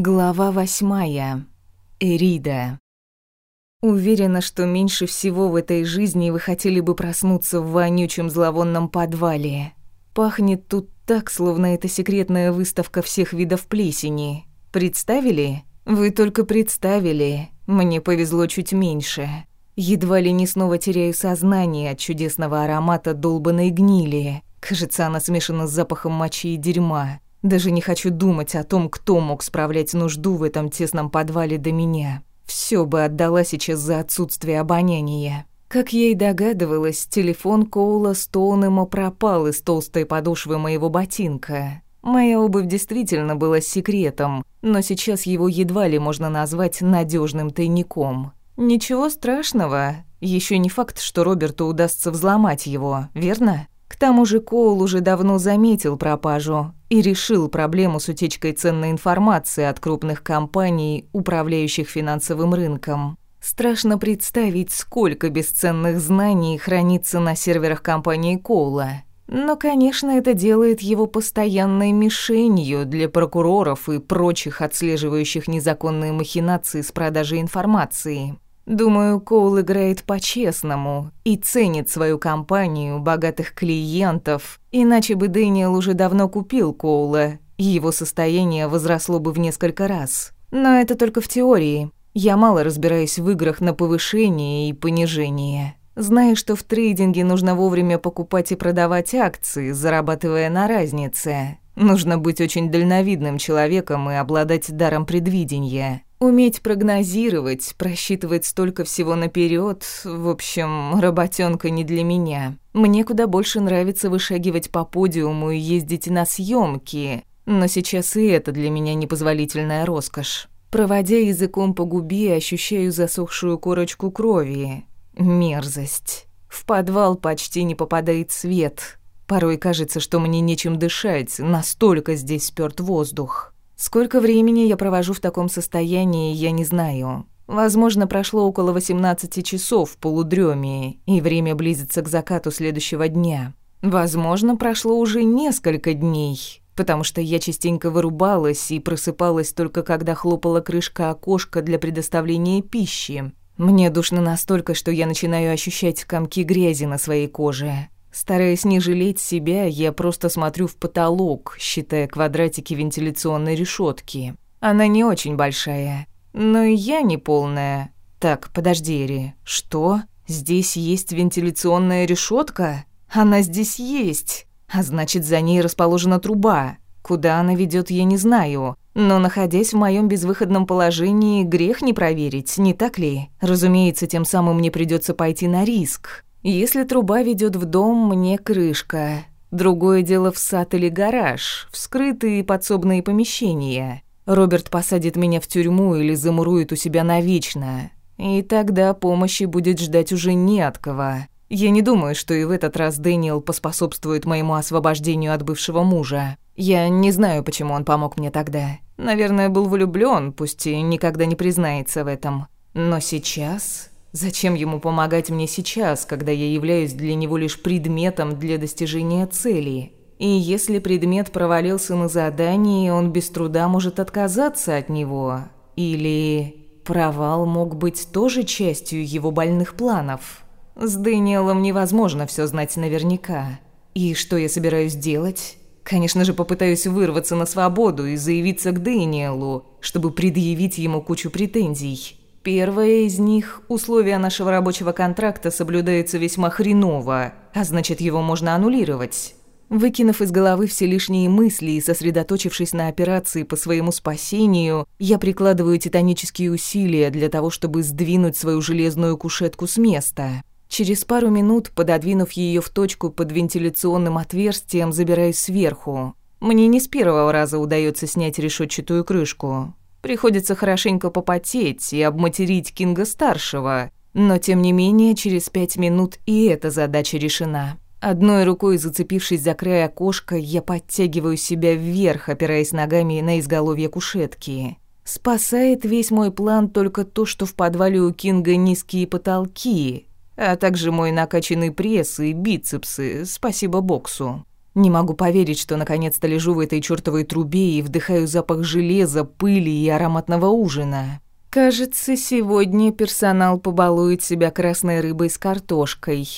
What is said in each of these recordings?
Глава восьмая. Эрида. Уверена, что меньше всего в этой жизни вы хотели бы проснуться в вонючем зловонном подвале. Пахнет тут так, словно это секретная выставка всех видов плесени. Представили? Вы только представили. Мне повезло чуть меньше. Едва ли не снова теряю сознание от чудесного аромата долбанной гнили. Кажется, она смешана с запахом мочи и дерьма. Даже не хочу думать о том, кто мог справлять нужду в этом тесном подвале до меня. Все бы отдала сейчас за отсутствие обоняния. Как я и догадывалась, телефон Коула Стоунема пропал из толстой подошвы моего ботинка. Моя обувь действительно была секретом, но сейчас его едва ли можно назвать надежным тайником. Ничего страшного. Еще не факт, что Роберту удастся взломать его, верно? К тому же Коул уже давно заметил пропажу и решил проблему с утечкой ценной информации от крупных компаний, управляющих финансовым рынком. Страшно представить, сколько бесценных знаний хранится на серверах компании Коула. Но, конечно, это делает его постоянной мишенью для прокуроров и прочих отслеживающих незаконные махинации с продажей информации. Думаю, Коул играет по-честному и ценит свою компанию, богатых клиентов, иначе бы Дэниел уже давно купил Коула, и его состояние возросло бы в несколько раз. Но это только в теории. Я мало разбираюсь в играх на повышение и понижение. Знаю, что в трейдинге нужно вовремя покупать и продавать акции, зарабатывая на разнице. Нужно быть очень дальновидным человеком и обладать даром предвидения. Уметь прогнозировать, просчитывать столько всего наперед, в общем, работенка не для меня. Мне куда больше нравится вышагивать по подиуму и ездить на съемки, но сейчас и это для меня непозволительная роскошь. Проводя языком по губе, ощущаю засохшую корочку крови. Мерзость. В подвал почти не попадает свет. Порой кажется, что мне нечем дышать, настолько здесь спёрт воздух. Сколько времени я провожу в таком состоянии, я не знаю. Возможно, прошло около 18 часов в полудреме, и время близится к закату следующего дня. Возможно, прошло уже несколько дней, потому что я частенько вырубалась и просыпалась только когда хлопала крышка окошка для предоставления пищи. Мне душно настолько, что я начинаю ощущать комки грязи на своей коже. Стараясь не жалеть себя, я просто смотрю в потолок, считая квадратики вентиляционной решетки. Она не очень большая, но и я не полная. Так, подожди, Эри, что? Здесь есть вентиляционная решетка? Она здесь есть. А значит, за ней расположена труба. Куда она ведет, я не знаю. Но находясь в моем безвыходном положении, грех не проверить, не так ли? Разумеется, тем самым мне придется пойти на риск. Если труба ведет в дом, мне крышка. Другое дело в сад или гараж, вскрытые подсобные помещения. Роберт посадит меня в тюрьму или замурует у себя навечно. И тогда помощи будет ждать уже не от кого. Я не думаю, что и в этот раз Дэниел поспособствует моему освобождению от бывшего мужа. Я не знаю, почему он помог мне тогда. Наверное, был влюблен, пусть и никогда не признается в этом. Но сейчас Зачем ему помогать мне сейчас, когда я являюсь для него лишь предметом для достижения цели? И если предмет провалился на задании, он без труда может отказаться от него. Или провал мог быть тоже частью его больных планов. С Дэниелом невозможно все знать наверняка. И что я собираюсь делать? Конечно же, попытаюсь вырваться на свободу и заявиться к Дэниелу, чтобы предъявить ему кучу претензий. Первое из них – условия нашего рабочего контракта соблюдается весьма хреново, а значит его можно аннулировать. Выкинув из головы все лишние мысли и сосредоточившись на операции по своему спасению, я прикладываю титанические усилия для того, чтобы сдвинуть свою железную кушетку с места. Через пару минут, пододвинув ее в точку под вентиляционным отверстием, забираюсь сверху. Мне не с первого раза удается снять решетчатую крышку. Приходится хорошенько попотеть и обматерить Кинга-старшего. Но, тем не менее, через пять минут и эта задача решена. Одной рукой зацепившись за край окошка, я подтягиваю себя вверх, опираясь ногами на изголовье кушетки. Спасает весь мой план только то, что в подвале у Кинга низкие потолки, а также мой накачанный пресс и бицепсы, спасибо боксу. Не могу поверить, что наконец-то лежу в этой чёртовой трубе и вдыхаю запах железа, пыли и ароматного ужина. Кажется, сегодня персонал побалует себя красной рыбой с картошкой.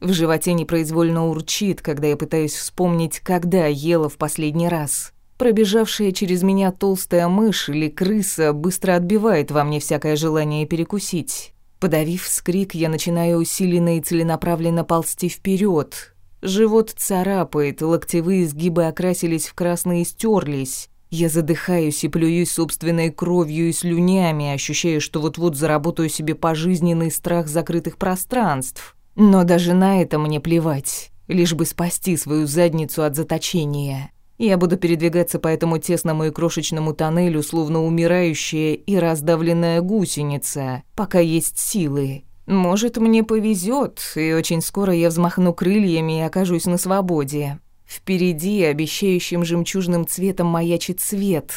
В животе непроизвольно урчит, когда я пытаюсь вспомнить, когда ела в последний раз. Пробежавшая через меня толстая мышь или крыса быстро отбивает во мне всякое желание перекусить. Подавив вскрик, я начинаю усиленно и целенаправленно ползти вперед, Живот царапает, локтевые сгибы окрасились в красные и стерлись. Я задыхаюсь и плююсь собственной кровью и слюнями, ощущаю, что вот-вот заработаю себе пожизненный страх закрытых пространств. Но даже на это мне плевать, лишь бы спасти свою задницу от заточения. Я буду передвигаться по этому тесному и крошечному тоннелю, словно умирающая и раздавленная гусеница, пока есть силы. Может, мне повезет, и очень скоро я взмахну крыльями и окажусь на свободе. Впереди, обещающим жемчужным цветом, маячит свет.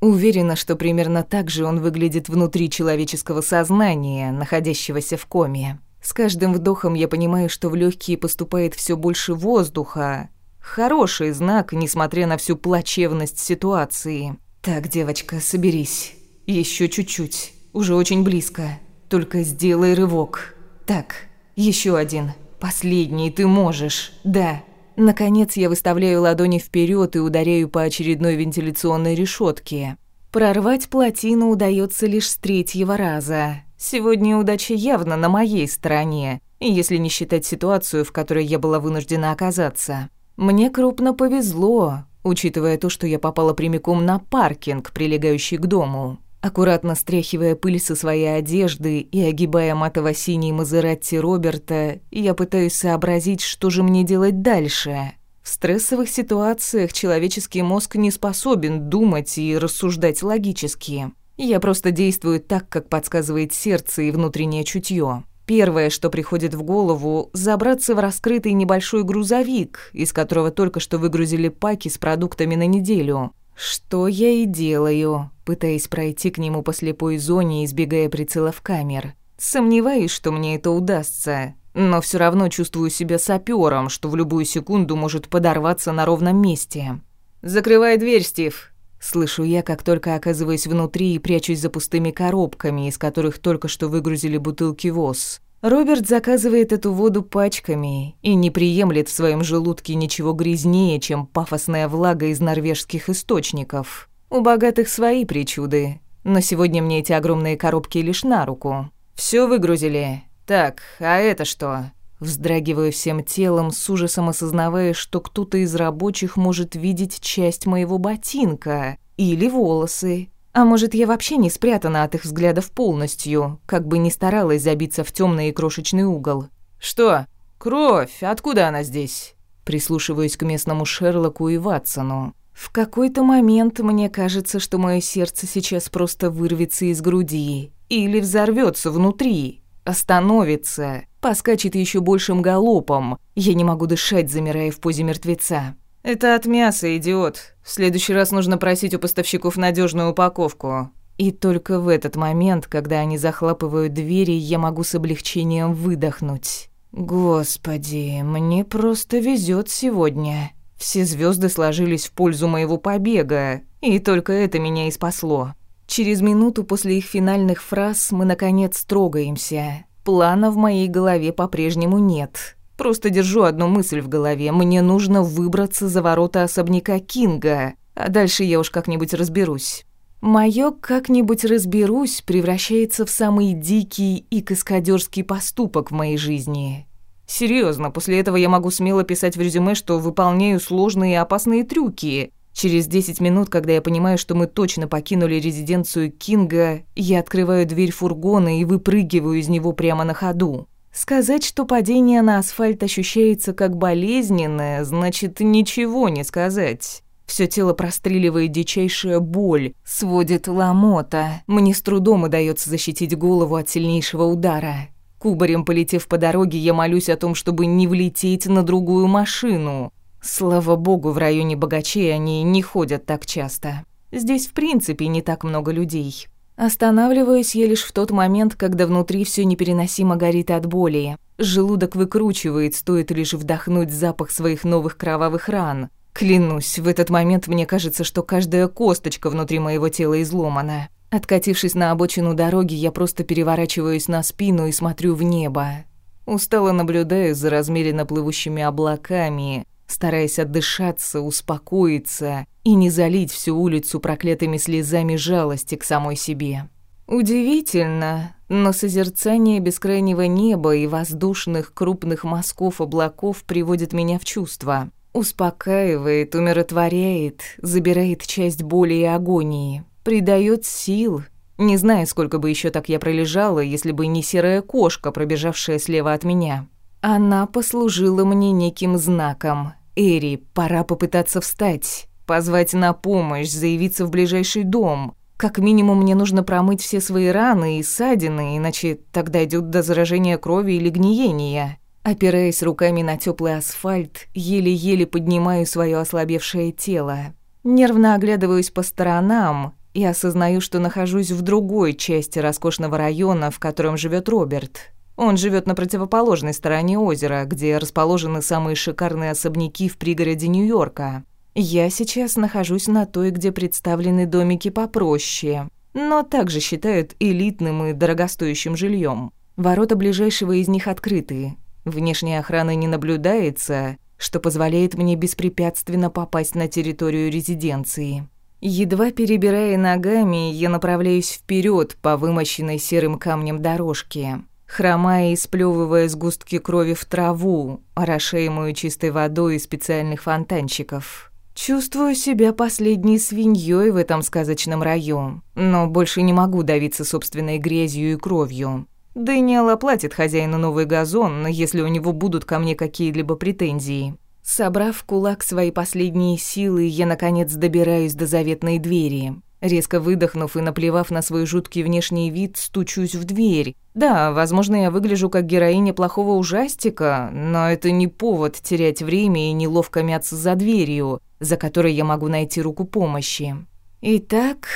Уверена, что примерно так же он выглядит внутри человеческого сознания, находящегося в коме. С каждым вдохом я понимаю, что в легкие поступает все больше воздуха. Хороший знак, несмотря на всю плачевность ситуации. Так, девочка, соберись. Еще чуть-чуть. Уже очень близко. Только сделай рывок. Так, еще один. Последний ты можешь. Да. Наконец я выставляю ладони вперед и ударяю по очередной вентиляционной решетке. Прорвать плотину удается лишь с третьего раза. Сегодня удача явно на моей стороне, если не считать ситуацию, в которой я была вынуждена оказаться. Мне крупно повезло, учитывая то, что я попала прямиком на паркинг, прилегающий к дому аккуратно стряхивая пыль со своей одежды и огибая матово-синий Мазератти Роберта, я пытаюсь сообразить, что же мне делать дальше. В стрессовых ситуациях человеческий мозг не способен думать и рассуждать логически. Я просто действую так, как подсказывает сердце и внутреннее чутье. Первое, что приходит в голову, забраться в раскрытый небольшой грузовик, из которого только что выгрузили паки с продуктами на неделю. «Что я и делаю», пытаясь пройти к нему по слепой зоне, избегая прицелов камер. «Сомневаюсь, что мне это удастся, но все равно чувствую себя сапером, что в любую секунду может подорваться на ровном месте». «Закрывай дверь, Стив», Слышу я, как только оказываюсь внутри и прячусь за пустыми коробками, из которых только что выгрузили бутылки ВОЗ. Роберт заказывает эту воду пачками и не приемлет в своем желудке ничего грязнее, чем пафосная влага из норвежских источников. У богатых свои причуды, но сегодня мне эти огромные коробки лишь на руку. Все выгрузили. Так, а это что? Вздрагиваю всем телом, с ужасом осознавая, что кто-то из рабочих может видеть часть моего ботинка или волосы. А может, я вообще не спрятана от их взглядов полностью, как бы не старалась забиться в темный и крошечный угол. «Что? Кровь? Откуда она здесь?» Прислушиваюсь к местному Шерлоку и Ватсону. В какой-то момент мне кажется, что мое сердце сейчас просто вырвется из груди или взорвётся внутри, остановится, поскачет ещё большим галопом. Я не могу дышать, замирая в позе мертвеца. Это от мяса, идиот. В следующий раз нужно просить у поставщиков надежную упаковку. И только в этот момент, когда они захлопывают двери, я могу с облегчением выдохнуть. Господи, мне просто везет сегодня. Все звезды сложились в пользу моего побега, и только это меня и спасло. Через минуту после их финальных фраз мы наконец трогаемся. Плана в моей голове по-прежнему нет. Просто держу одну мысль в голове. Мне нужно выбраться за ворота особняка Кинга. А дальше я уж как-нибудь разберусь. Моё «как-нибудь разберусь» превращается в самый дикий и каскадёрский поступок в моей жизни. Серьезно, после этого я могу смело писать в резюме, что выполняю сложные и опасные трюки. Через 10 минут, когда я понимаю, что мы точно покинули резиденцию Кинга, я открываю дверь фургона и выпрыгиваю из него прямо на ходу. Сказать, что падение на асфальт ощущается как болезненное, значит ничего не сказать. Все тело простреливает дичайшая боль, сводит ломота. Мне с трудом удаётся защитить голову от сильнейшего удара. Кубарем полетев по дороге, я молюсь о том, чтобы не влететь на другую машину. Слава богу, в районе богачей они не ходят так часто. Здесь в принципе не так много людей. Останавливаюсь я лишь в тот момент, когда внутри все непереносимо горит от боли. Желудок выкручивает, стоит лишь вдохнуть запах своих новых кровавых ран. Клянусь, в этот момент мне кажется, что каждая косточка внутри моего тела изломана. Откатившись на обочину дороги, я просто переворачиваюсь на спину и смотрю в небо. Устало наблюдаю за размеренно плывущими облаками, стараясь отдышаться, успокоиться и не залить всю улицу проклятыми слезами жалости к самой себе. Удивительно, но созерцание бескрайнего неба и воздушных крупных мазков облаков приводит меня в чувство. Успокаивает, умиротворяет, забирает часть боли и агонии, придает сил. Не знаю, сколько бы еще так я пролежала, если бы не серая кошка, пробежавшая слева от меня. Она послужила мне неким знаком. «Эри, пора попытаться встать, позвать на помощь, заявиться в ближайший дом. Как минимум мне нужно промыть все свои раны и ссадины, иначе тогда идет до заражения крови или гниения». Опираясь руками на теплый асфальт, еле-еле поднимаю свое ослабевшее тело. Нервно оглядываюсь по сторонам и осознаю, что нахожусь в другой части роскошного района, в котором живет Роберт. Он живет на противоположной стороне озера, где расположены самые шикарные особняки в пригороде Нью-Йорка. Я сейчас нахожусь на той, где представлены домики попроще, но также считают элитным и дорогостоящим жильем. Ворота ближайшего из них открыты. Внешней охраны не наблюдается, что позволяет мне беспрепятственно попасть на территорию резиденции. Едва перебирая ногами, я направляюсь вперед по вымощенной серым камнем дорожке хромая и сплевывая сгустки крови в траву, орошаемую чистой водой из специальных фонтанчиков. Чувствую себя последней свиньей в этом сказочном раю, но больше не могу давиться собственной грязью и кровью. Дэниел оплатит хозяину новый газон, если у него будут ко мне какие-либо претензии. Собрав в кулак свои последние силы, я, наконец, добираюсь до заветной двери. Резко выдохнув и наплевав на свой жуткий внешний вид, стучусь в дверь. Да, возможно, я выгляжу как героиня плохого ужастика, но это не повод терять время и неловко мяться за дверью, за которой я могу найти руку помощи. Итак,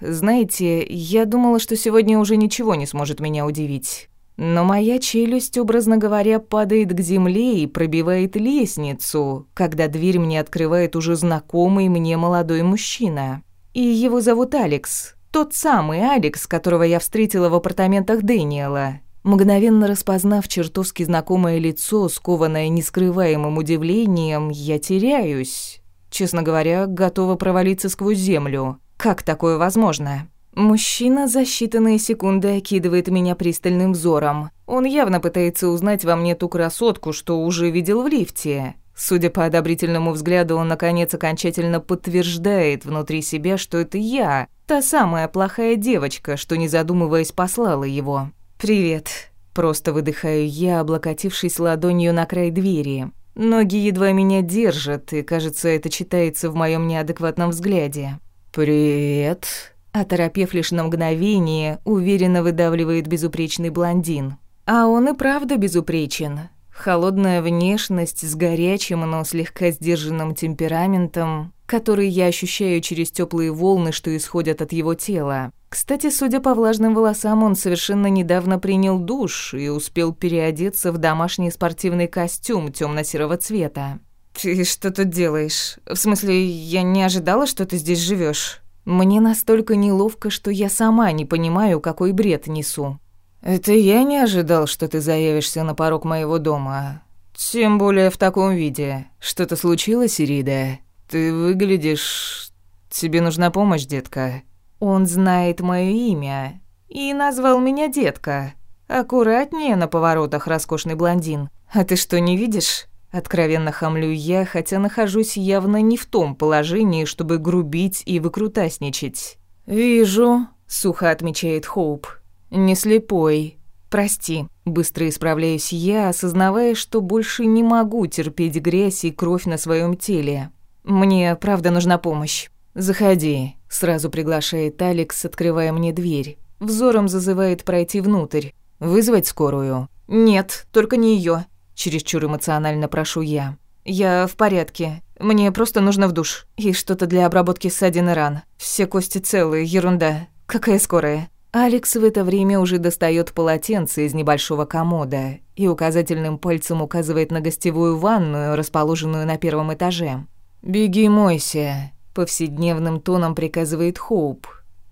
знаете, я думала, что сегодня уже ничего не сможет меня удивить. Но моя челюсть, образно говоря, падает к земле и пробивает лестницу, когда дверь мне открывает уже знакомый мне молодой мужчина. И его зовут Алекс. Тот самый Алекс, которого я встретила в апартаментах Дэниела. Мгновенно распознав чертовски знакомое лицо, скованное нескрываемым удивлением, я теряюсь. Честно говоря, готова провалиться сквозь землю. Как такое возможно? Мужчина за считанные секунды окидывает меня пристальным взором. Он явно пытается узнать во мне ту красотку, что уже видел в лифте. Судя по одобрительному взгляду, он, наконец, окончательно подтверждает внутри себя, что это я, та самая плохая девочка, что, не задумываясь, послала его. «Привет». Просто выдыхаю я, облокотившись ладонью на край двери. Ноги едва меня держат, и, кажется, это читается в моем неадекватном взгляде. «Привет». Оторопев лишь на мгновение, уверенно выдавливает безупречный блондин. А он и правда безупречен. Холодная внешность с горячим, но слегка сдержанным темпераментом, который я ощущаю через теплые волны, что исходят от его тела. Кстати, судя по влажным волосам, он совершенно недавно принял душ и успел переодеться в домашний спортивный костюм темно-серого цвета. «Ты что тут делаешь? В смысле, я не ожидала, что ты здесь живешь. Мне настолько неловко, что я сама не понимаю, какой бред несу. Это я не ожидал, что ты заявишься на порог моего дома. Тем более в таком виде. Что-то случилось, Ирида? Ты выглядишь... Тебе нужна помощь, детка. Он знает мое имя и назвал меня детка. Аккуратнее на поворотах, роскошный блондин. А ты что, не видишь? Откровенно хамлю я, хотя нахожусь явно не в том положении, чтобы грубить и выкрутасничать. «Вижу», — сухо отмечает Хоуп. «Не слепой. Прости». Быстро исправляюсь я, осознавая, что больше не могу терпеть грязь и кровь на своем теле. «Мне, правда, нужна помощь». «Заходи», — сразу приглашает Алекс, открывая мне дверь. Взором зазывает пройти внутрь. «Вызвать скорую». «Нет, только не ее. чересчур эмоционально прошу я. «Я в порядке. Мне просто нужно в душ. И что-то для обработки ссадин и ран. Все кости целые, ерунда. Какая скорая?» Алекс в это время уже достает полотенце из небольшого комода и указательным пальцем указывает на гостевую ванную, расположенную на первом этаже. «Беги, мойся», — повседневным тоном приказывает Хоуп.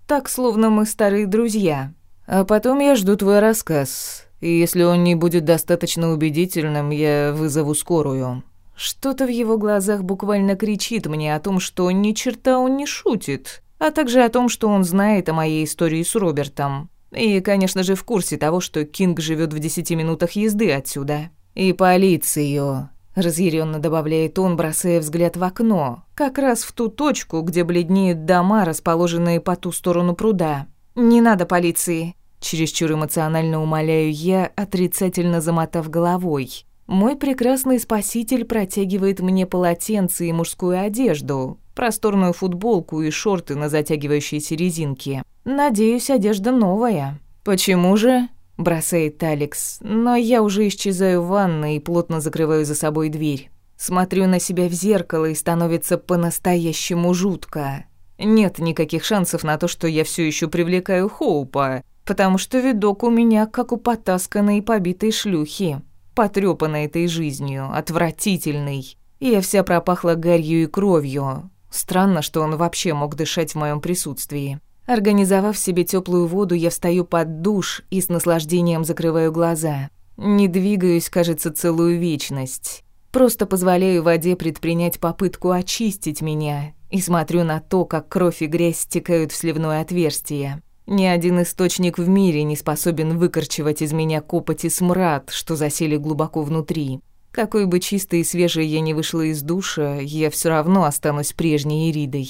«Так, словно мы старые друзья. А потом я жду твой рассказ. И если он не будет достаточно убедительным, я вызову скорую». Что-то в его глазах буквально кричит мне о том, что ни черта он не шутит. А также о том, что он знает о моей истории с Робертом. И, конечно же, в курсе того, что Кинг живет в десяти минутах езды отсюда. И полицию, разъяренно добавляет он, бросая взгляд в окно, как раз в ту точку, где бледнеют дома, расположенные по ту сторону пруда. Не надо полиции, чересчур эмоционально умоляю я, отрицательно замотав головой. Мой прекрасный спаситель протягивает мне полотенце и мужскую одежду, просторную футболку и шорты на затягивающиеся резинки. «Надеюсь, одежда новая». «Почему же?» – бросает Алекс, но я уже исчезаю в ванной и плотно закрываю за собой дверь. Смотрю на себя в зеркало и становится по-настоящему жутко. Нет никаких шансов на то, что я все еще привлекаю Хоупа, потому что видок у меня как у потасканной и побитой шлюхи, потрепанной этой жизнью, отвратительной. Я вся пропахла гарью и кровью, Странно, что он вообще мог дышать в моем присутствии. Организовав себе теплую воду, я встаю под душ и с наслаждением закрываю глаза. Не двигаюсь, кажется, целую вечность. Просто позволяю воде предпринять попытку очистить меня и смотрю на то, как кровь и грязь стекают в сливное отверстие. Ни один источник в мире не способен выкорчевать из меня копоть и смрад, что засели глубоко внутри. Какой бы чистой и свежей я не вышла из душа, я все равно останусь прежней Иридой,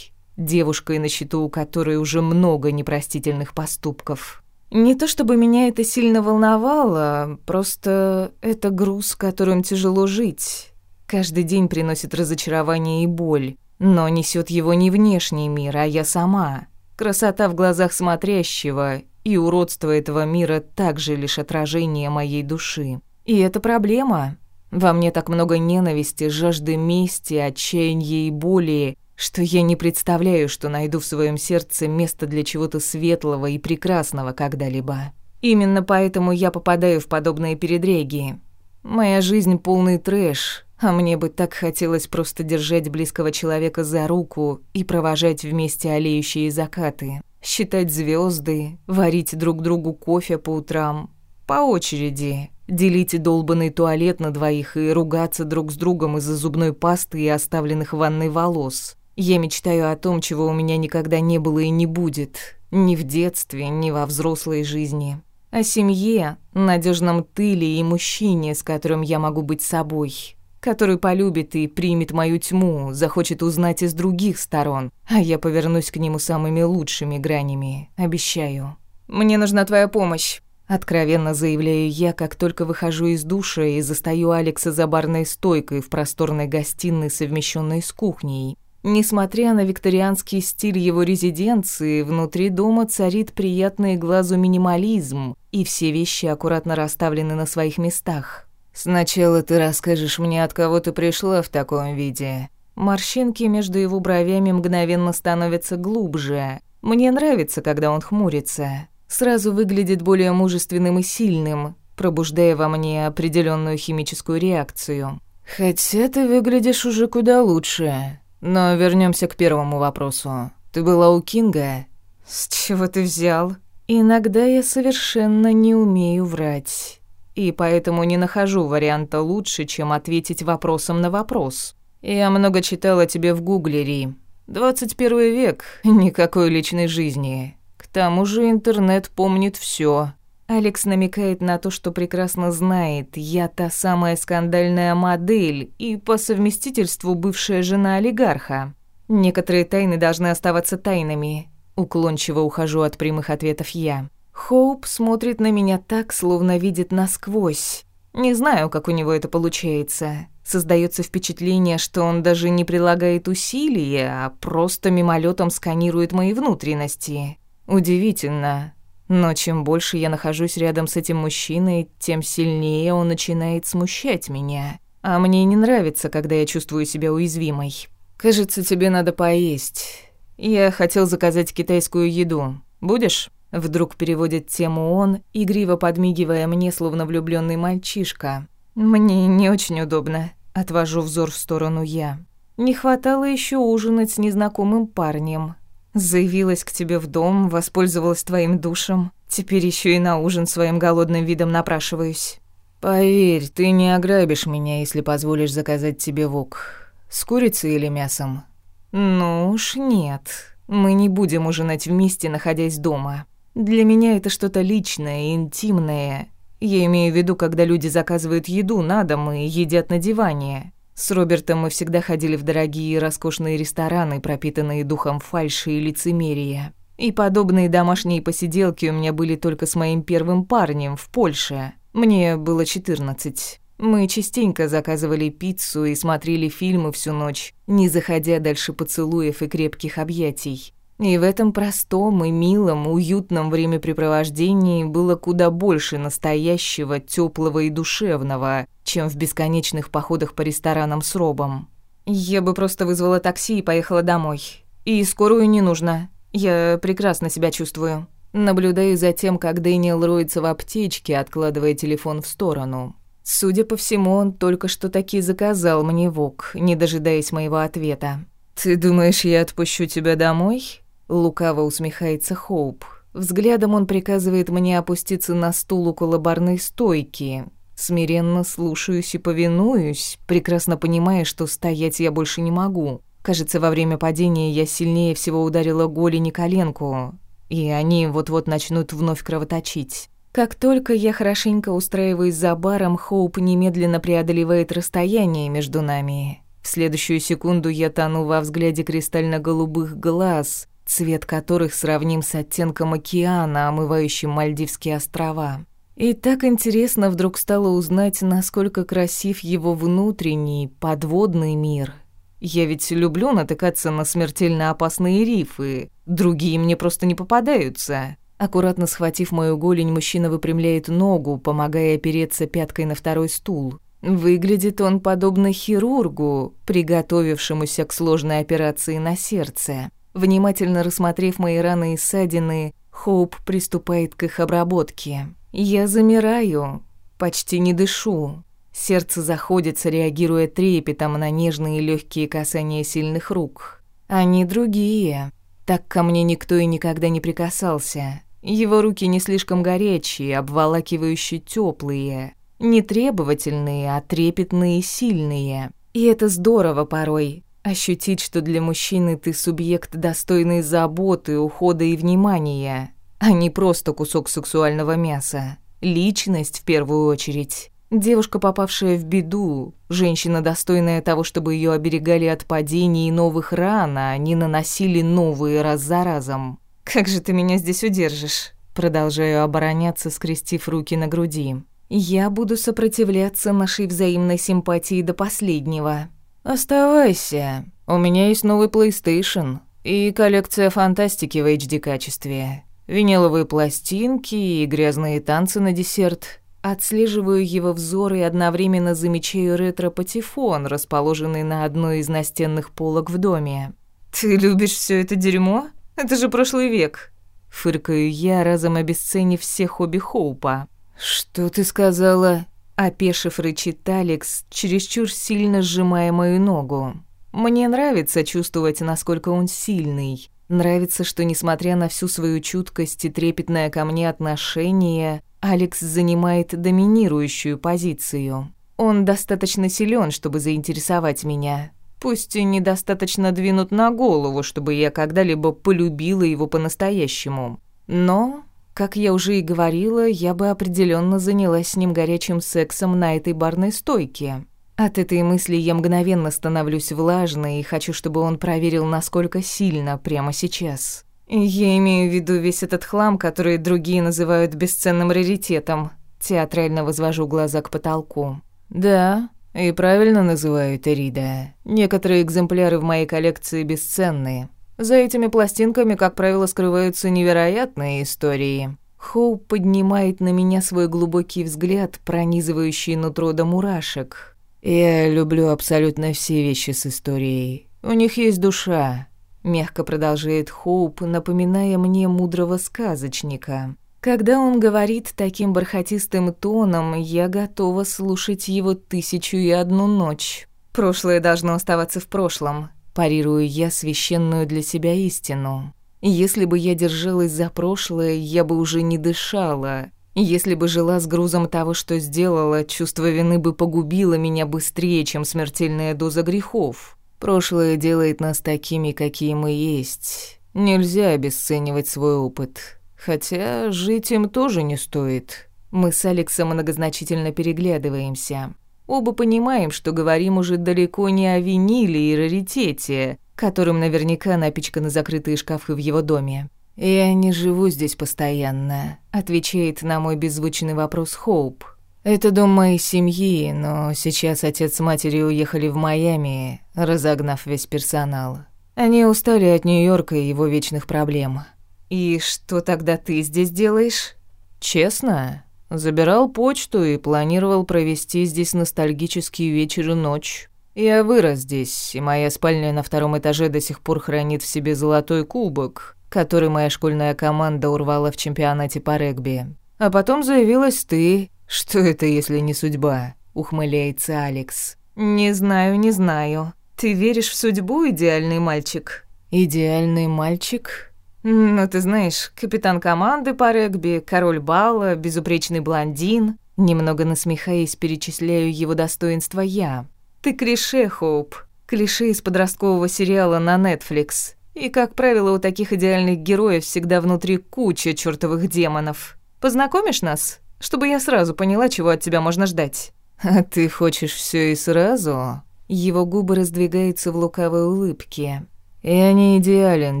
девушкой, на счету у которой уже много непростительных поступков. Не то чтобы меня это сильно волновало, просто это груз, которым тяжело жить. Каждый день приносит разочарование и боль, но несет его не внешний мир, а я сама. Красота в глазах смотрящего и уродство этого мира также лишь отражение моей души. И это проблема, во мне так много ненависти, жажды мести, отчаяния и боли, что я не представляю, что найду в своем сердце место для чего-то светлого и прекрасного когда-либо. Именно поэтому я попадаю в подобные передряги. Моя жизнь полный трэш, а мне бы так хотелось просто держать близкого человека за руку и провожать вместе аллеющие закаты, считать звезды, варить друг другу кофе по утрам, по очереди, Делить долбанный туалет на двоих и ругаться друг с другом из-за зубной пасты и оставленных в ванной волос. Я мечтаю о том, чего у меня никогда не было и не будет. Ни в детстве, ни во взрослой жизни. О семье, надежном тыле и мужчине, с которым я могу быть собой. Который полюбит и примет мою тьму, захочет узнать из других сторон. А я повернусь к нему самыми лучшими гранями, обещаю. «Мне нужна твоя помощь». Откровенно заявляю я, как только выхожу из душа и застаю Алекса за барной стойкой в просторной гостиной, совмещенной с кухней. Несмотря на викторианский стиль его резиденции, внутри дома царит приятный глазу минимализм, и все вещи аккуратно расставлены на своих местах. «Сначала ты расскажешь мне, от кого ты пришла в таком виде». Морщинки между его бровями мгновенно становятся глубже. Мне нравится, когда он хмурится сразу выглядит более мужественным и сильным, пробуждая во мне определенную химическую реакцию. Хотя ты выглядишь уже куда лучше. Но вернемся к первому вопросу. Ты была у Кинга? С чего ты взял? Иногда я совершенно не умею врать. И поэтому не нахожу варианта лучше, чем ответить вопросом на вопрос. Я много читала тебе в Гуглере. 21 век, никакой личной жизни тому же интернет помнит все. Алекс намекает на то, что прекрасно знает, я та самая скандальная модель и по совместительству бывшая жена олигарха. Некоторые тайны должны оставаться тайнами. Уклончиво ухожу от прямых ответов я. Хоуп смотрит на меня так, словно видит насквозь. Не знаю, как у него это получается. Создается впечатление, что он даже не прилагает усилия, а просто мимолетом сканирует мои внутренности. Удивительно, но чем больше я нахожусь рядом с этим мужчиной, тем сильнее он начинает смущать меня. А мне не нравится, когда я чувствую себя уязвимой. Кажется, тебе надо поесть. Я хотел заказать китайскую еду. Будешь? Вдруг переводит тему он, игриво подмигивая мне, словно влюбленный мальчишка. Мне не очень удобно. Отвожу взор в сторону я. Не хватало еще ужинать с незнакомым парнем. Заявилась к тебе в дом, воспользовалась твоим душем. Теперь еще и на ужин своим голодным видом напрашиваюсь. Поверь, ты не ограбишь меня, если позволишь заказать тебе вок. С курицей или мясом? Ну уж нет. Мы не будем ужинать вместе, находясь дома. Для меня это что-то личное, интимное. Я имею в виду, когда люди заказывают еду на дом и едят на диване. С Робертом мы всегда ходили в дорогие и роскошные рестораны, пропитанные духом фальши и лицемерия. И подобные домашние посиделки у меня были только с моим первым парнем в Польше. Мне было 14. Мы частенько заказывали пиццу и смотрели фильмы всю ночь, не заходя дальше поцелуев и крепких объятий. И в этом простом и милом, уютном времяпрепровождении было куда больше настоящего, теплого и душевного, чем в бесконечных походах по ресторанам с Робом. Я бы просто вызвала такси и поехала домой. И скорую не нужно. Я прекрасно себя чувствую. Наблюдаю за тем, как Дэниел роется в аптечке, откладывая телефон в сторону. Судя по всему, он только что таки заказал мне вок, не дожидаясь моего ответа. «Ты думаешь, я отпущу тебя домой?» Лукаво усмехается Хоуп. Взглядом он приказывает мне опуститься на стул около барной стойки, Смиренно слушаюсь и повинуюсь, прекрасно понимая, что стоять я больше не могу. Кажется, во время падения я сильнее всего ударила голень и коленку, и они вот-вот начнут вновь кровоточить. Как только я хорошенько устраиваюсь за баром, Хоуп немедленно преодолевает расстояние между нами. В следующую секунду я тону во взгляде кристально-голубых глаз, цвет которых сравним с оттенком океана, омывающим Мальдивские острова. И так интересно вдруг стало узнать, насколько красив его внутренний, подводный мир. Я ведь люблю натыкаться на смертельно опасные рифы. Другие мне просто не попадаются. Аккуратно схватив мою голень, мужчина выпрямляет ногу, помогая опереться пяткой на второй стул. Выглядит он подобно хирургу, приготовившемуся к сложной операции на сердце. Внимательно рассмотрев мои раны и ссадины, Хоуп приступает к их обработке. Я замираю, почти не дышу. Сердце заходится, реагируя трепетом на нежные легкие касания сильных рук. Они другие. Так ко мне никто и никогда не прикасался. Его руки не слишком горячие, обволакивающие теплые. Не требовательные, а трепетные и сильные. И это здорово порой. Ощутить, что для мужчины ты субъект, достойной заботы, ухода и внимания а не просто кусок сексуального мяса. Личность в первую очередь. Девушка, попавшая в беду, женщина, достойная того, чтобы ее оберегали от падений и новых ран, а не наносили новые раз за разом. «Как же ты меня здесь удержишь?» Продолжаю обороняться, скрестив руки на груди. «Я буду сопротивляться нашей взаимной симпатии до последнего». «Оставайся. У меня есть новый PlayStation и коллекция фантастики в HD-качестве. Виниловые пластинки и грязные танцы на десерт. Отслеживаю его взор и одновременно замечаю ретро-патефон, расположенный на одной из настенных полок в доме. «Ты любишь все это дерьмо? Это же прошлый век!» Фыркаю я, разом обесценив все хобби Хоупа. «Что ты сказала?» Опешив рычит Алекс, чересчур сильно сжимая мою ногу. «Мне нравится чувствовать, насколько он сильный. Нравится, что, несмотря на всю свою чуткость и трепетное ко мне отношение, Алекс занимает доминирующую позицию. Он достаточно силен, чтобы заинтересовать меня. Пусть и недостаточно двинут на голову, чтобы я когда-либо полюбила его по-настоящему. Но, как я уже и говорила, я бы определенно занялась с ним горячим сексом на этой барной стойке. От этой мысли я мгновенно становлюсь влажной и хочу, чтобы он проверил, насколько сильно прямо сейчас. Я имею в виду весь этот хлам, который другие называют бесценным раритетом. Театрально возвожу глаза к потолку. Да, и правильно называют Эрида. Некоторые экземпляры в моей коллекции бесценные. За этими пластинками, как правило, скрываются невероятные истории. Хоуп поднимает на меня свой глубокий взгляд, пронизывающий нутро до мурашек. Я люблю абсолютно все вещи с историей. У них есть душа, мягко продолжает Хоуп, напоминая мне мудрого сказочника. Когда он говорит таким бархатистым тоном, я готова слушать его тысячу и одну ночь. Прошлое должно оставаться в прошлом, парирую я священную для себя истину. Если бы я держалась за прошлое, я бы уже не дышала. Если бы жила с грузом того, что сделала, чувство вины бы погубило меня быстрее, чем смертельная доза грехов. Прошлое делает нас такими, какие мы есть. Нельзя обесценивать свой опыт. Хотя жить им тоже не стоит. Мы с Алексом многозначительно переглядываемся. Оба понимаем, что говорим уже далеко не о виниле и раритете, которым наверняка напичканы закрытые шкафы в его доме. «Я не живу здесь постоянно», — отвечает на мой беззвучный вопрос Хоуп. «Это дом моей семьи, но сейчас отец с матерью уехали в Майами, разогнав весь персонал. Они устали от Нью-Йорка и его вечных проблем». «И что тогда ты здесь делаешь?» «Честно?» Забирал почту и планировал провести здесь ностальгический вечер и ночь. Я вырос здесь, и моя спальня на втором этаже до сих пор хранит в себе золотой кубок, который моя школьная команда урвала в чемпионате по регби. А потом заявилась ты. Что это, если не судьба?» — ухмыляется Алекс. «Не знаю, не знаю. Ты веришь в судьбу, идеальный мальчик?» «Идеальный мальчик?» «Ну, ты знаешь, капитан команды по регби, король бала, безупречный блондин...» Немного насмехаясь, перечисляю его достоинства я. «Ты клише, Хоуп. Клише из подросткового сериала на Netflix. И, как правило, у таких идеальных героев всегда внутри куча чёртовых демонов. Познакомишь нас, чтобы я сразу поняла, чего от тебя можно ждать? А ты хочешь всё и сразу? Его губы раздвигаются в лукавой улыбке. Я не идеален,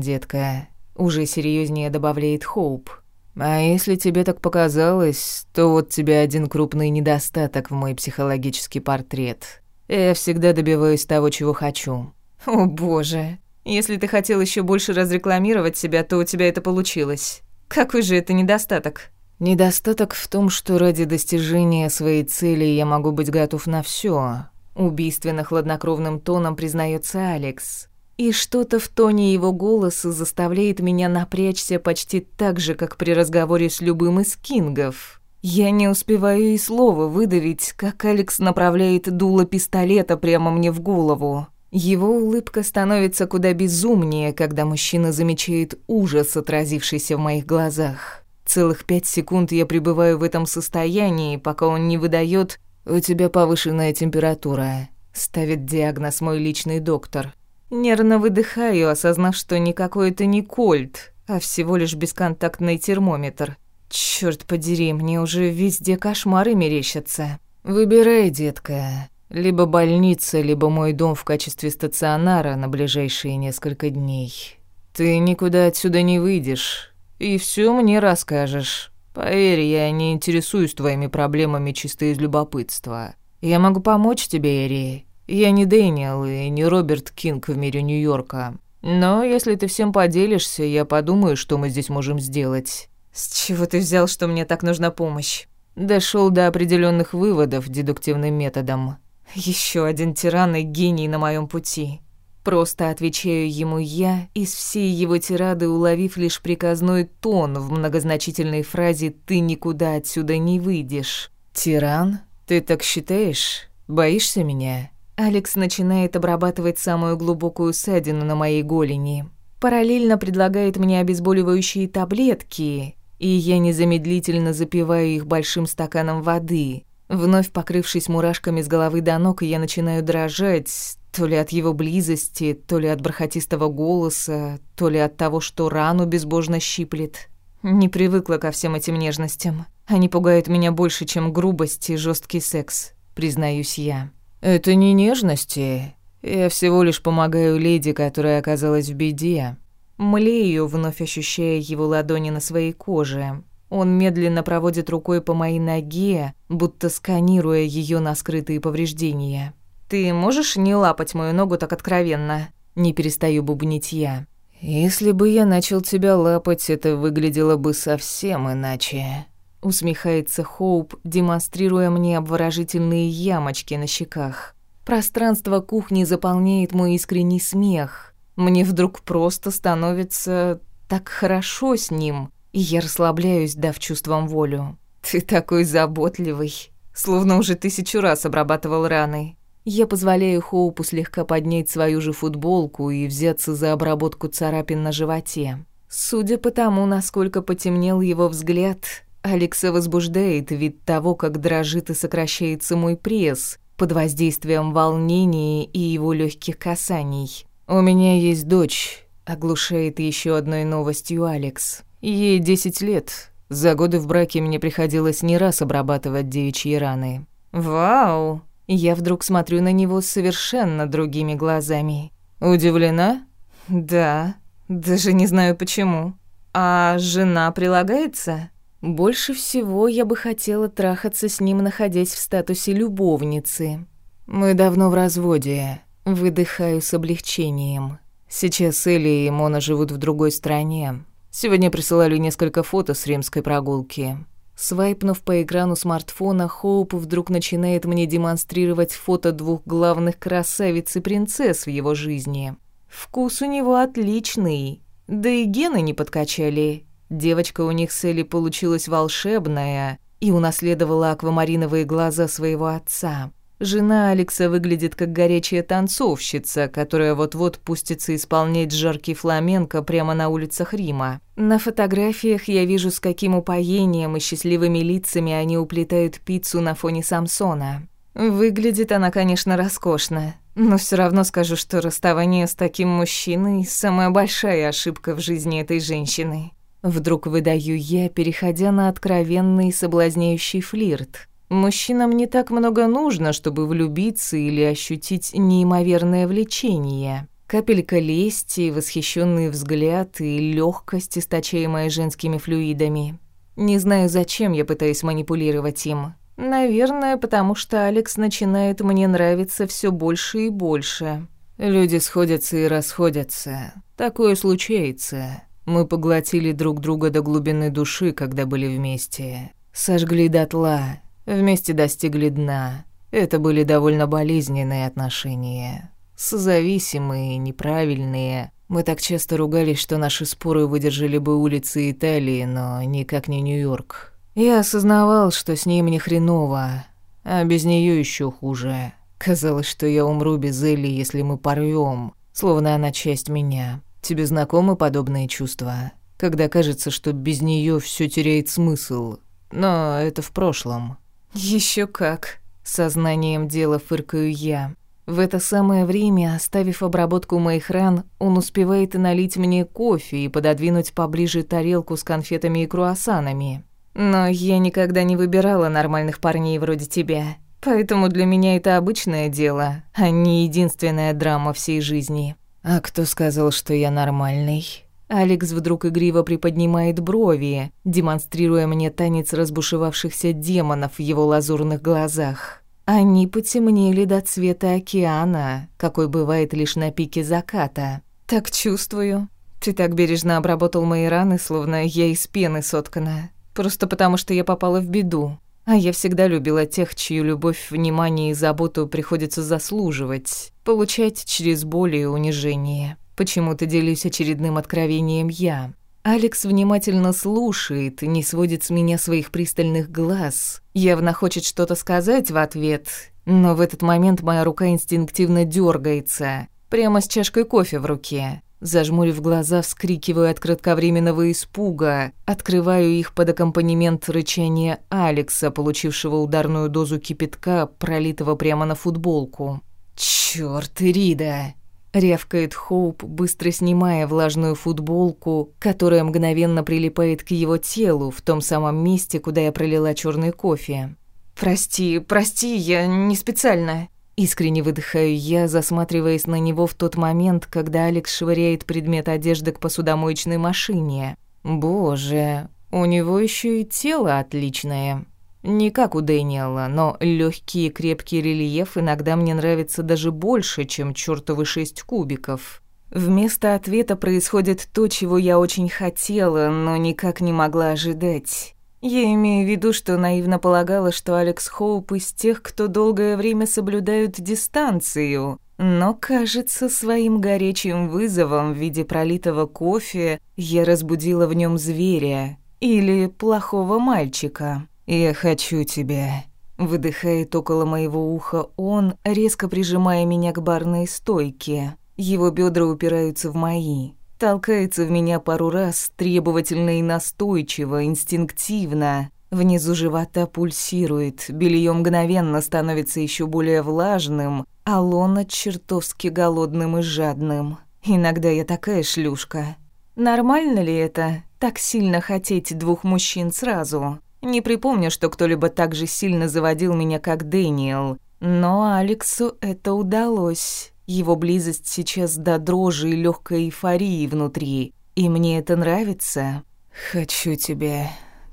детка. Уже серьёзнее добавляет Хоуп. А если тебе так показалось, то вот тебе один крупный недостаток в мой психологический портрет. Я всегда добиваюсь того, чего хочу. О боже, если ты хотел еще больше разрекламировать себя, то у тебя это получилось. Какой же это недостаток? Недостаток в том, что ради достижения своей цели я могу быть готов на все. Убийственно хладнокровным тоном признается Алекс. И что-то в тоне его голоса заставляет меня напрячься почти так же, как при разговоре с любым из кингов. Я не успеваю и слова выдавить, как Алекс направляет дуло пистолета прямо мне в голову. Его улыбка становится куда безумнее, когда мужчина замечает ужас, отразившийся в моих глазах. Целых пять секунд я пребываю в этом состоянии, пока он не выдает «У тебя повышенная температура», — ставит диагноз мой личный доктор. Нервно выдыхаю, осознав, что никакой это не кольт, а всего лишь бесконтактный термометр. Черт подери, мне уже везде кошмары мерещатся. «Выбирай, детка», либо больница, либо мой дом в качестве стационара на ближайшие несколько дней. Ты никуда отсюда не выйдешь и все мне расскажешь. Поверь, я не интересуюсь твоими проблемами чисто из любопытства. Я могу помочь тебе, Эри. Я не Дэниел и не Роберт Кинг в мире Нью-Йорка. Но если ты всем поделишься, я подумаю, что мы здесь можем сделать. С чего ты взял, что мне так нужна помощь? Дошел до определенных выводов дедуктивным методом. Еще один тиран и гений на моем пути. Просто отвечаю ему я, из всей его тирады уловив лишь приказной тон в многозначительной фразе «ты никуда отсюда не выйдешь». «Тиран? Ты так считаешь? Боишься меня?» Алекс начинает обрабатывать самую глубокую ссадину на моей голени. Параллельно предлагает мне обезболивающие таблетки, и я незамедлительно запиваю их большим стаканом воды. Вновь покрывшись мурашками с головы до ног, я начинаю дрожать, то ли от его близости, то ли от бархатистого голоса, то ли от того, что рану безбожно щиплет. Не привыкла ко всем этим нежностям. Они пугают меня больше, чем грубость и жесткий секс, признаюсь я. «Это не нежности. Я всего лишь помогаю леди, которая оказалась в беде». Млею, вновь ощущая его ладони на своей коже, он медленно проводит рукой по моей ноге, будто сканируя ее на скрытые повреждения. «Ты можешь не лапать мою ногу так откровенно?» Не перестаю бубнить я. «Если бы я начал тебя лапать, это выглядело бы совсем иначе», — усмехается Хоуп, демонстрируя мне обворожительные ямочки на щеках. Пространство кухни заполняет мой искренний смех. Мне вдруг просто становится так хорошо с ним, и я расслабляюсь, дав чувством волю. «Ты такой заботливый!» Словно уже тысячу раз обрабатывал раны. Я позволяю Хоупу слегка поднять свою же футболку и взяться за обработку царапин на животе. Судя по тому, насколько потемнел его взгляд, Алекса возбуждает вид того, как дрожит и сокращается мой пресс под воздействием волнения и его легких касаний. «У меня есть дочь», — оглушает еще одной новостью Алекс. Ей 10 лет. За годы в браке мне приходилось не раз обрабатывать девичьи раны. Вау! Я вдруг смотрю на него совершенно другими глазами. Удивлена? Да. Даже не знаю почему. А жена прилагается? Больше всего я бы хотела трахаться с ним, находясь в статусе любовницы. Мы давно в разводе. Выдыхаю с облегчением. Сейчас Элли и Мона живут в другой стране. Сегодня присылали несколько фото с римской прогулки. Свайпнув по экрану смартфона, Хоуп вдруг начинает мне демонстрировать фото двух главных красавиц и принцесс в его жизни. Вкус у него отличный. Да и гены не подкачали. Девочка у них с Элли получилась волшебная и унаследовала аквамариновые глаза своего отца. Жена Алекса выглядит как горячая танцовщица, которая вот-вот пустится исполнять жаркий фламенко прямо на улицах Рима. На фотографиях я вижу, с каким упоением и счастливыми лицами они уплетают пиццу на фоне Самсона. Выглядит она, конечно, роскошно, но все равно скажу, что расставание с таким мужчиной – самая большая ошибка в жизни этой женщины. Вдруг выдаю я, переходя на откровенный соблазняющий флирт – Мужчинам не так много нужно, чтобы влюбиться или ощутить неимоверное влечение. Капелька лести, восхищенный взгляд и легкость, источаемая женскими флюидами. Не знаю, зачем я пытаюсь манипулировать им. Наверное, потому что Алекс начинает мне нравиться все больше и больше. Люди сходятся и расходятся. Такое случается. Мы поглотили друг друга до глубины души, когда были вместе. Сожгли дотла, вместе достигли дна. Это были довольно болезненные отношения. Созависимые, неправильные. Мы так часто ругались, что наши споры выдержали бы улицы Италии, но никак не Нью-Йорк. Я осознавал, что с ней мне хреново, а без нее еще хуже. Казалось, что я умру без Элли, если мы порвем, словно она часть меня. Тебе знакомы подобные чувства? Когда кажется, что без нее все теряет смысл. Но это в прошлом. Еще как, сознанием дела фыркаю я. В это самое время, оставив обработку моих ран, он успевает налить мне кофе и пододвинуть поближе тарелку с конфетами и круассанами. Но я никогда не выбирала нормальных парней вроде тебя, поэтому для меня это обычное дело, а не единственная драма всей жизни. А кто сказал, что я нормальный? Алекс вдруг игриво приподнимает брови, демонстрируя мне танец разбушевавшихся демонов в его лазурных глазах. Они потемнели до цвета океана, какой бывает лишь на пике заката. «Так чувствую. Ты так бережно обработал мои раны, словно я из пены соткана. Просто потому, что я попала в беду. А я всегда любила тех, чью любовь, внимание и заботу приходится заслуживать, получать через боль и унижение». Почему-то делюсь очередным откровением я. Алекс внимательно слушает, не сводит с меня своих пристальных глаз. Явно хочет что-то сказать в ответ, но в этот момент моя рука инстинктивно дергается, прямо с чашкой кофе в руке. Зажмурив глаза, вскрикиваю от кратковременного испуга, открываю их под аккомпанемент рычания Алекса, получившего ударную дозу кипятка, пролитого прямо на футболку. «Чёрт, Рида!» рявкает Хоуп, быстро снимая влажную футболку, которая мгновенно прилипает к его телу в том самом месте, куда я пролила черный кофе. «Прости, прости, я не специально». Искренне выдыхаю я, засматриваясь на него в тот момент, когда Алекс швыряет предмет одежды к посудомоечной машине. «Боже, у него еще и тело отличное». Не как у Дэниела, но легкие крепкий рельеф иногда мне нравится даже больше, чем чертовы шесть кубиков. Вместо ответа происходит то, чего я очень хотела, но никак не могла ожидать. Я имею в виду, что наивно полагала, что Алекс Хоуп из тех, кто долгое время соблюдают дистанцию, но, кажется, своим горячим вызовом в виде пролитого кофе я разбудила в нем зверя или плохого мальчика. «Я хочу тебя», — выдыхает около моего уха он, резко прижимая меня к барной стойке. Его бедра упираются в мои. Толкается в меня пару раз, требовательно и настойчиво, инстинктивно. Внизу живота пульсирует, белье мгновенно становится еще более влажным, а лона чертовски голодным и жадным. Иногда я такая шлюшка. Нормально ли это, так сильно хотеть двух мужчин сразу? Не припомню, что кто-либо так же сильно заводил меня, как Дэниел. Но Алексу это удалось. Его близость сейчас до дрожи и легкой эйфории внутри. И мне это нравится. Хочу тебя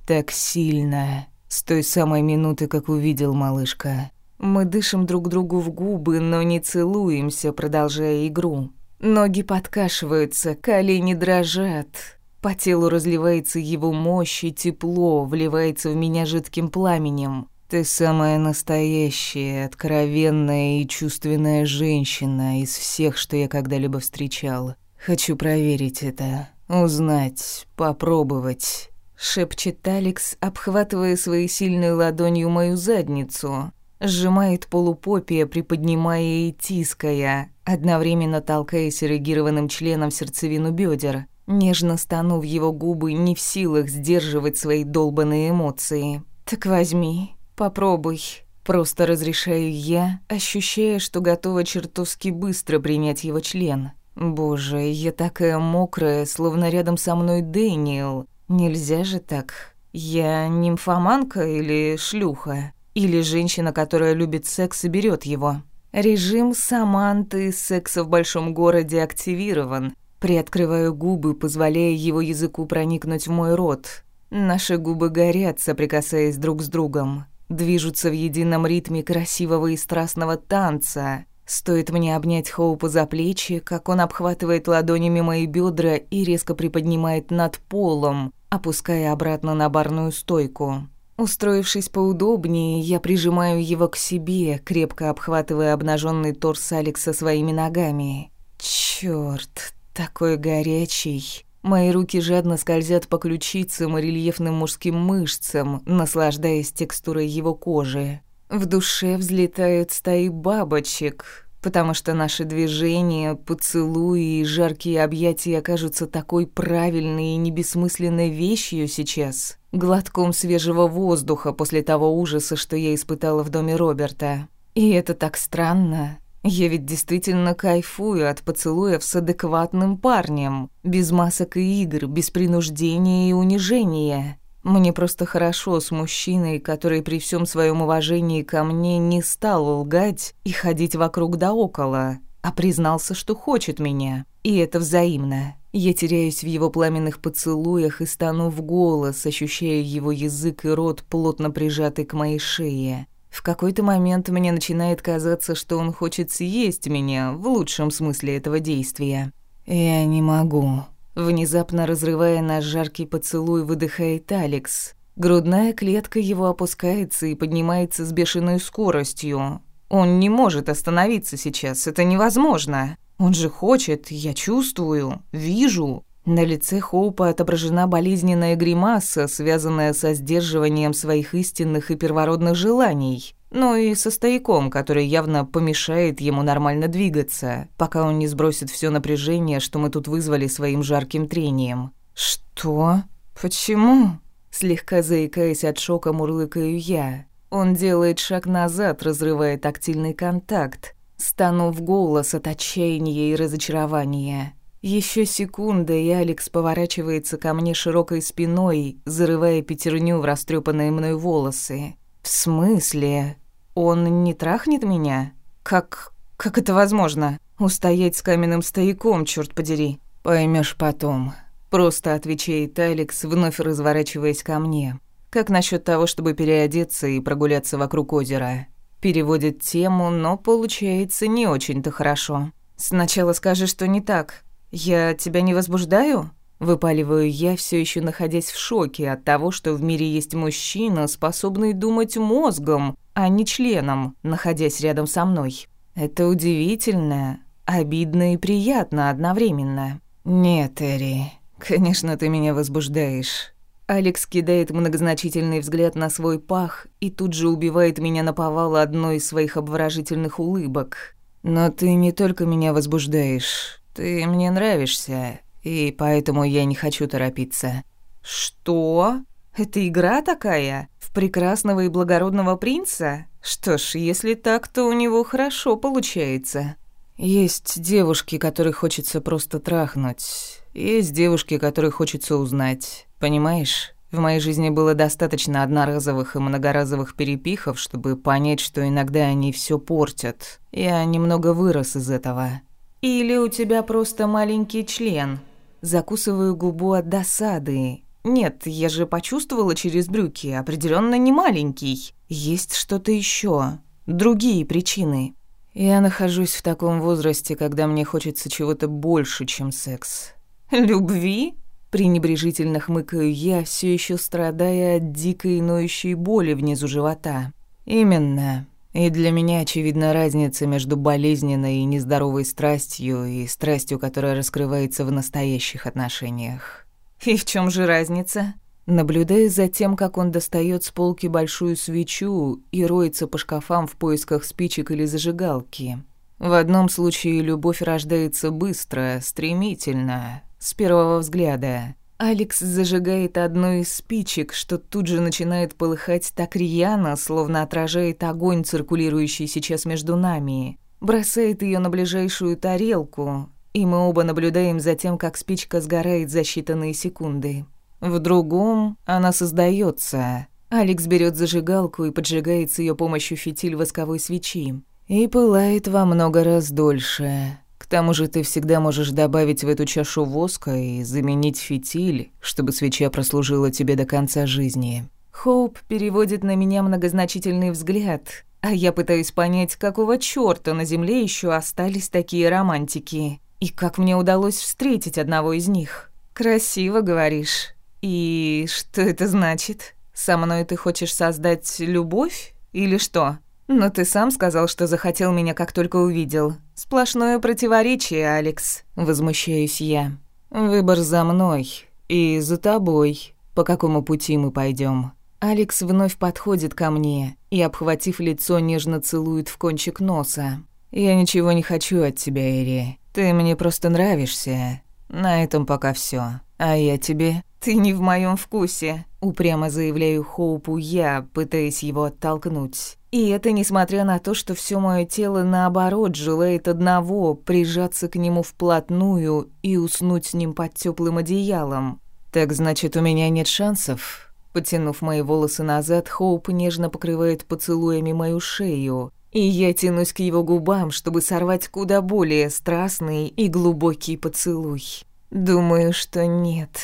так сильно. С той самой минуты, как увидел малышка. Мы дышим друг другу в губы, но не целуемся, продолжая игру. Ноги подкашиваются, колени дрожат. По телу разливается его мощь и тепло, вливается в меня жидким пламенем. Ты самая настоящая, откровенная и чувственная женщина из всех, что я когда-либо встречал. Хочу проверить это, узнать, попробовать. Шепчет Алекс, обхватывая своей сильной ладонью мою задницу. Сжимает полупопия, приподнимая и тиская, одновременно толкаясь эрегированным членом сердцевину бедер. Нежно стану его губы, не в силах сдерживать свои долбанные эмоции. «Так возьми, попробуй». Просто разрешаю я, ощущая, что готова чертовски быстро принять его член. Боже, я такая мокрая, словно рядом со мной Дэниел. Нельзя же так. Я нимфоманка или шлюха? Или женщина, которая любит секс и берет его? Режим Саманты секса в большом городе активирован, приоткрываю губы, позволяя его языку проникнуть в мой рот. Наши губы горят, соприкасаясь друг с другом, движутся в едином ритме красивого и страстного танца. Стоит мне обнять Хоупа за плечи, как он обхватывает ладонями мои бедра и резко приподнимает над полом, опуская обратно на барную стойку. Устроившись поудобнее, я прижимаю его к себе, крепко обхватывая обнаженный торс Алекса своими ногами. Черт, такой горячий. Мои руки жадно скользят по ключицам и рельефным мужским мышцам, наслаждаясь текстурой его кожи. В душе взлетают стаи бабочек, потому что наши движения, поцелуи и жаркие объятия окажутся такой правильной и небессмысленной вещью сейчас, глотком свежего воздуха после того ужаса, что я испытала в доме Роберта. И это так странно. Я ведь действительно кайфую от поцелуев с адекватным парнем, без масок и игр, без принуждения и унижения. Мне просто хорошо с мужчиной, который при всем своем уважении ко мне не стал лгать и ходить вокруг да около, а признался, что хочет меня. И это взаимно. Я теряюсь в его пламенных поцелуях и стану в голос, ощущая его язык и рот, плотно прижатый к моей шее. В какой-то момент мне начинает казаться, что он хочет съесть меня в лучшем смысле этого действия. «Я не могу». Внезапно разрывая наш жаркий поцелуй, выдыхает Алекс. Грудная клетка его опускается и поднимается с бешеной скоростью. Он не может остановиться сейчас, это невозможно. Он же хочет, я чувствую, вижу. На лице Хоупа отображена болезненная гримаса, связанная со сдерживанием своих истинных и первородных желаний, но и со стояком, который явно помешает ему нормально двигаться, пока он не сбросит все напряжение, что мы тут вызвали своим жарким трением. «Что? Почему?» Слегка заикаясь от шока, мурлыкаю я. Он делает шаг назад, разрывая тактильный контакт, станув голос от отчаяния и разочарования. Еще секунда, и Алекс поворачивается ко мне широкой спиной, зарывая пятерню в растрепанные мной волосы. «В смысле? Он не трахнет меня? Как... как это возможно? Устоять с каменным стояком, черт подери!» Поймешь потом», — просто отвечает Алекс, вновь разворачиваясь ко мне. «Как насчет того, чтобы переодеться и прогуляться вокруг озера?» Переводит тему, но получается не очень-то хорошо. «Сначала скажи, что не так», «Я тебя не возбуждаю?» Выпаливаю я, все еще находясь в шоке от того, что в мире есть мужчина, способный думать мозгом, а не членом, находясь рядом со мной. Это удивительно, обидно и приятно одновременно. «Нет, Эри, конечно, ты меня возбуждаешь». Алекс кидает многозначительный взгляд на свой пах и тут же убивает меня на повал одной из своих обворожительных улыбок. «Но ты не только меня возбуждаешь». Ты мне нравишься, и поэтому я не хочу торопиться». «Что? Это игра такая? В прекрасного и благородного принца? Что ж, если так, то у него хорошо получается». «Есть девушки, которых хочется просто трахнуть. Есть девушки, которых хочется узнать. Понимаешь?» В моей жизни было достаточно одноразовых и многоразовых перепихов, чтобы понять, что иногда они все портят. Я немного вырос из этого. Или у тебя просто маленький член?» Закусываю губу от досады. «Нет, я же почувствовала через брюки, определенно не маленький. Есть что-то еще, другие причины». «Я нахожусь в таком возрасте, когда мне хочется чего-то больше, чем секс». «Любви?» Пренебрежительно хмыкаю я, все еще страдая от дикой ноющей боли внизу живота. «Именно. И для меня очевидна разница между болезненной и нездоровой страстью и страстью, которая раскрывается в настоящих отношениях. И в чем же разница? Наблюдая за тем, как он достает с полки большую свечу и роется по шкафам в поисках спичек или зажигалки. В одном случае любовь рождается быстро, стремительно, с первого взгляда. Алекс зажигает одну из спичек, что тут же начинает полыхать так рьяно, словно отражает огонь, циркулирующий сейчас между нами. Бросает ее на ближайшую тарелку, и мы оба наблюдаем за тем, как спичка сгорает за считанные секунды. В другом она создается. Алекс берет зажигалку и поджигает с ее помощью фитиль восковой свечи. И пылает во много раз дольше. К тому же ты всегда можешь добавить в эту чашу воска и заменить фитиль, чтобы свеча прослужила тебе до конца жизни. Хоуп переводит на меня многозначительный взгляд, а я пытаюсь понять, какого чёрта на земле ещё остались такие романтики, и как мне удалось встретить одного из них. «Красиво, говоришь. И что это значит? Со мной ты хочешь создать любовь или что? Но ты сам сказал, что захотел меня, как только увидел. «Сплошное противоречие, Алекс», — возмущаюсь я. «Выбор за мной. И за тобой. По какому пути мы пойдем? Алекс вновь подходит ко мне и, обхватив лицо, нежно целует в кончик носа. «Я ничего не хочу от тебя, Эри. Ты мне просто нравишься. На этом пока все. А я тебе...» «Ты не в моем вкусе», — упрямо заявляю Хоупу я, пытаясь его оттолкнуть. И это несмотря на то, что все мое тело наоборот желает одного прижаться к нему вплотную и уснуть с ним под теплым одеялом. Так значит, у меня нет шансов. Потянув мои волосы назад, Хоуп нежно покрывает поцелуями мою шею, и я тянусь к его губам, чтобы сорвать куда более страстный и глубокий поцелуй. Думаю, что нет.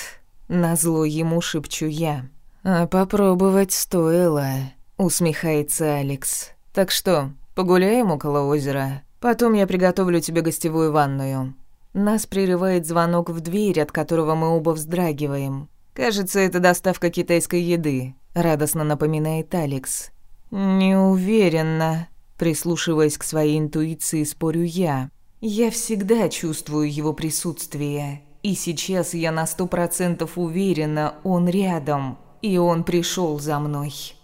Назло ему шепчу я. А попробовать стоило. Усмехается Алекс. «Так что, погуляем около озера? Потом я приготовлю тебе гостевую ванную». Нас прерывает звонок в дверь, от которого мы оба вздрагиваем. «Кажется, это доставка китайской еды», — радостно напоминает Алекс. «Не уверена», — прислушиваясь к своей интуиции, спорю я. «Я всегда чувствую его присутствие, и сейчас я на сто процентов уверена, он рядом, и он пришел за мной».